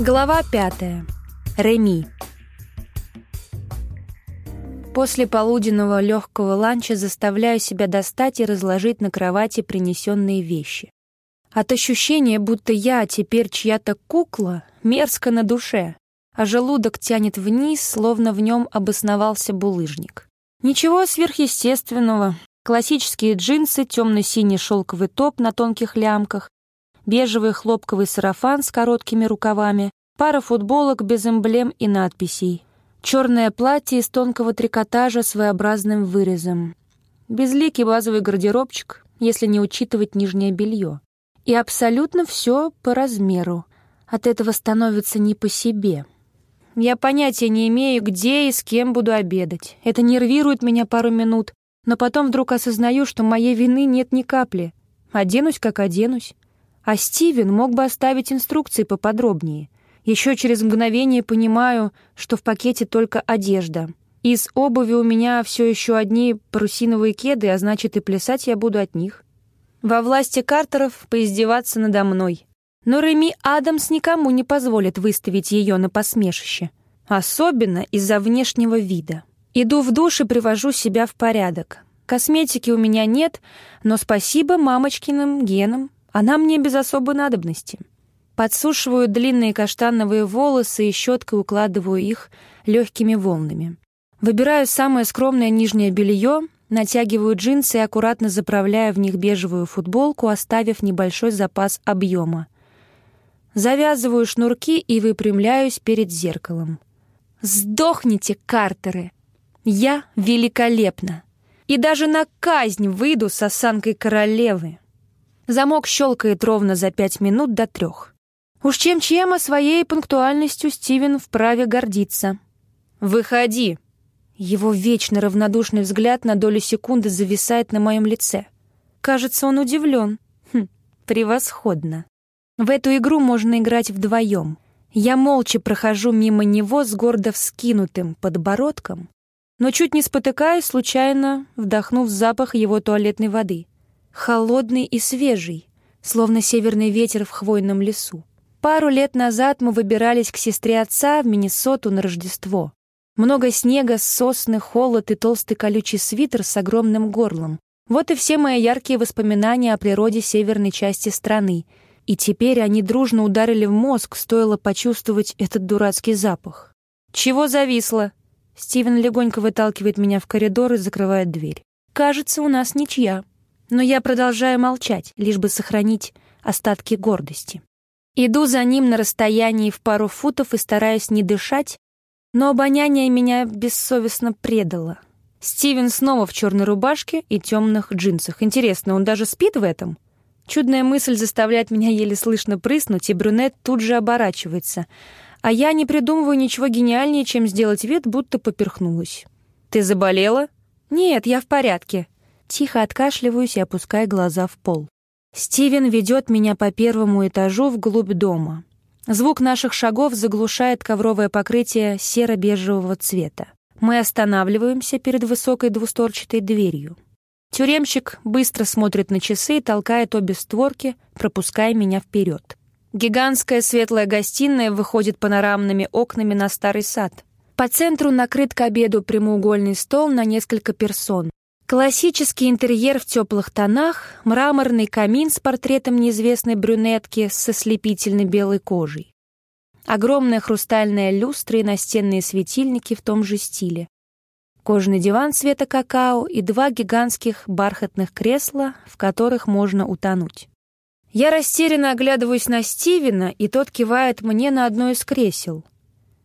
Глава пятая. Реми. После полуденного легкого ланча заставляю себя достать и разложить на кровати принесенные вещи. От ощущения, будто я теперь чья-то кукла, мерзко на душе, а желудок тянет вниз, словно в нем обосновался булыжник. Ничего сверхъестественного. Классические джинсы, темно-синий шелковый топ на тонких лямках, бежевый хлопковый сарафан с короткими рукавами, пара футболок без эмблем и надписей, черное платье из тонкого трикотажа своеобразным вырезом, безликий базовый гардеробчик, если не учитывать нижнее белье. И абсолютно все по размеру. От этого становится не по себе. Я понятия не имею, где и с кем буду обедать. Это нервирует меня пару минут, но потом вдруг осознаю, что моей вины нет ни капли. Оденусь, как оденусь. А Стивен мог бы оставить инструкции поподробнее. Еще через мгновение понимаю, что в пакете только одежда. Из обуви у меня все еще одни парусиновые кеды, а значит и плясать я буду от них. Во власти Картеров поиздеваться надо мной. Но Реми Адамс никому не позволит выставить ее на посмешище. Особенно из-за внешнего вида. Иду в душ и привожу себя в порядок. Косметики у меня нет, но спасибо мамочкиным генам. Она мне без особой надобности. Подсушиваю длинные каштановые волосы и щеткой укладываю их легкими волнами. Выбираю самое скромное нижнее белье, натягиваю джинсы и аккуратно заправляю в них бежевую футболку, оставив небольшой запас объема. Завязываю шнурки и выпрямляюсь перед зеркалом. «Сдохните, Картеры! Я великолепна! И даже на казнь выйду с осанкой королевы!» Замок щелкает ровно за пять минут до трех. Уж чем-чем, а своей пунктуальностью Стивен вправе гордиться. «Выходи!» Его вечно равнодушный взгляд на долю секунды зависает на моем лице. Кажется, он удивлен. Хм, превосходно. В эту игру можно играть вдвоем. Я молча прохожу мимо него с гордо вскинутым подбородком, но чуть не спотыкаюсь, случайно вдохнув запах его туалетной воды холодный и свежий, словно северный ветер в хвойном лесу. Пару лет назад мы выбирались к сестре отца в Миннесоту на Рождество. Много снега, сосны, холод и толстый колючий свитер с огромным горлом. Вот и все мои яркие воспоминания о природе северной части страны. И теперь они дружно ударили в мозг, стоило почувствовать этот дурацкий запах. «Чего зависло?» Стивен легонько выталкивает меня в коридор и закрывает дверь. «Кажется, у нас ничья» но я продолжаю молчать, лишь бы сохранить остатки гордости. Иду за ним на расстоянии в пару футов и стараюсь не дышать, но обоняние меня бессовестно предало. Стивен снова в черной рубашке и темных джинсах. Интересно, он даже спит в этом? Чудная мысль заставляет меня еле слышно прыснуть, и брюнет тут же оборачивается. А я не придумываю ничего гениальнее, чем сделать вид, будто поперхнулась. «Ты заболела?» «Нет, я в порядке», Тихо откашливаюсь и опускаю глаза в пол. Стивен ведет меня по первому этажу вглубь дома. Звук наших шагов заглушает ковровое покрытие серо-бежевого цвета. Мы останавливаемся перед высокой двусторчатой дверью. Тюремщик быстро смотрит на часы и толкает обе створки, пропуская меня вперед. Гигантская светлая гостиная выходит панорамными окнами на старый сад. По центру накрыт к обеду прямоугольный стол на несколько персон. Классический интерьер в теплых тонах, мраморный камин с портретом неизвестной брюнетки с ослепительной белой кожей. Огромная хрустальная люстра и настенные светильники в том же стиле. Кожаный диван цвета какао и два гигантских бархатных кресла, в которых можно утонуть. Я растерянно оглядываюсь на Стивена, и тот кивает мне на одно из кресел.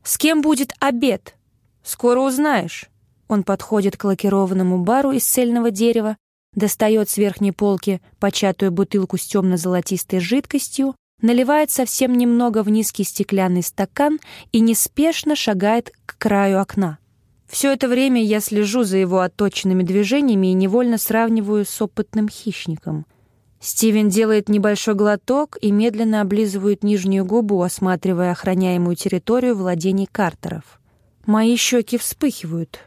«С кем будет обед? Скоро узнаешь». Он подходит к лакированному бару из цельного дерева, достает с верхней полки початую бутылку с темно-золотистой жидкостью, наливает совсем немного в низкий стеклянный стакан и неспешно шагает к краю окна. Все это время я слежу за его отточенными движениями и невольно сравниваю с опытным хищником. Стивен делает небольшой глоток и медленно облизывает нижнюю губу, осматривая охраняемую территорию владений Картеров. Мои щеки вспыхивают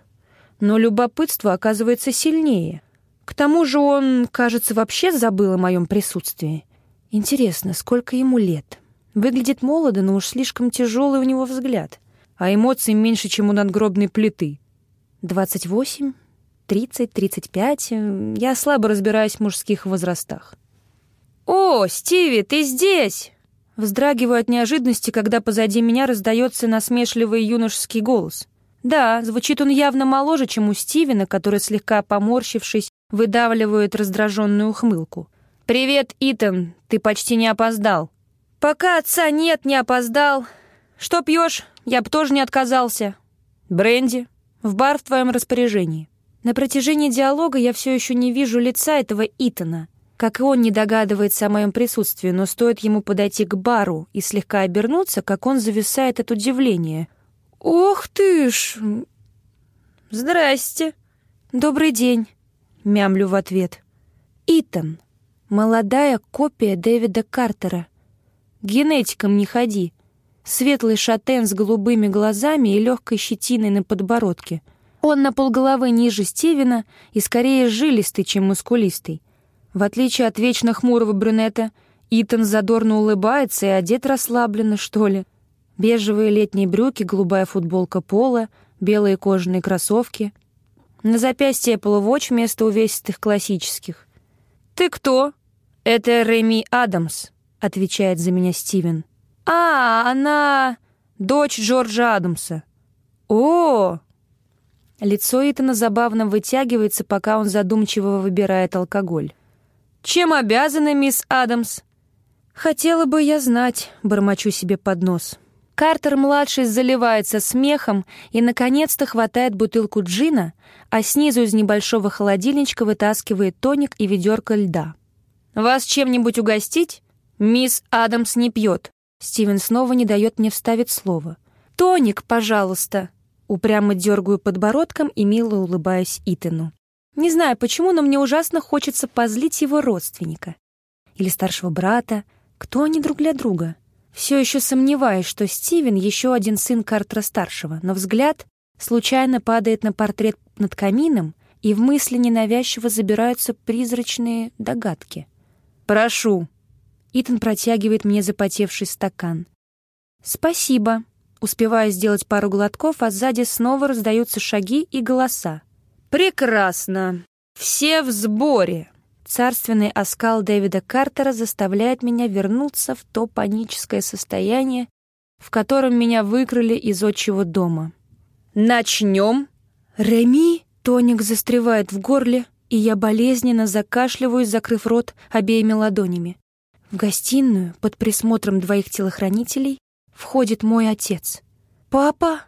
но любопытство оказывается сильнее. К тому же он, кажется, вообще забыл о моем присутствии. Интересно, сколько ему лет? Выглядит молодо, но уж слишком тяжелый у него взгляд. А эмоций меньше, чем у надгробной плиты. Двадцать восемь, тридцать, тридцать пять. Я слабо разбираюсь в мужских возрастах. «О, Стиви, ты здесь!» Вздрагиваю от неожиданности, когда позади меня раздается насмешливый юношеский голос. Да, звучит он явно моложе, чем у Стивена, который, слегка поморщившись, выдавливает раздраженную ухмылку. «Привет, Итан, ты почти не опоздал». «Пока отца нет, не опоздал. Что пьешь? Я б тоже не отказался». «Бренди. В бар в твоем распоряжении». На протяжении диалога я все еще не вижу лица этого Итана — как и он не догадывается о моем присутствии, но стоит ему подойти к бару и слегка обернуться, как он зависает от удивления. «Ох ты ж!» «Здрасте!» «Добрый день!» — мямлю в ответ. «Итан. Молодая копия Дэвида Картера. Генетиком не ходи. Светлый шатен с голубыми глазами и легкой щетиной на подбородке. Он на полголовы ниже Стивена и скорее жилистый, чем мускулистый. В отличие от вечно хмурого брюнета, Итан задорно улыбается и одет расслабленно, что ли. Бежевые летние брюки, голубая футболка пола, белые кожаные кроссовки. На запястье Apple Watch вместо увесистых классических. «Ты кто?» «Это Реми Адамс», — отвечает за меня Стивен. «А, она дочь Джорджа Адамса». «О!» Лицо Итана забавно вытягивается, пока он задумчиво выбирает алкоголь. «Чем обязаны, мисс Адамс?» «Хотела бы я знать», — бормочу себе под нос. Картер-младший заливается смехом и, наконец-то, хватает бутылку джина, а снизу из небольшого холодильничка вытаскивает тоник и ведерко льда. «Вас чем-нибудь угостить?» «Мисс Адамс не пьет». Стивен снова не дает мне вставить слово. «Тоник, пожалуйста!» Упрямо дергаю подбородком и мило улыбаясь Итану. Не знаю почему, но мне ужасно хочется позлить его родственника. Или старшего брата. Кто они друг для друга? Все еще сомневаюсь, что Стивен еще один сын Картера-старшего, но взгляд случайно падает на портрет над камином, и в мысли ненавязчиво забираются призрачные догадки. «Прошу». Итан протягивает мне запотевший стакан. «Спасибо». Успеваю сделать пару глотков, а сзади снова раздаются шаги и голоса. «Прекрасно! Все в сборе!» Царственный оскал Дэвида Картера заставляет меня вернуться в то паническое состояние, в котором меня выкрали из отчего дома. «Начнем!» «Реми!» — тоник застревает в горле, и я болезненно закашливаюсь, закрыв рот обеими ладонями. В гостиную под присмотром двоих телохранителей входит мой отец. «Папа!»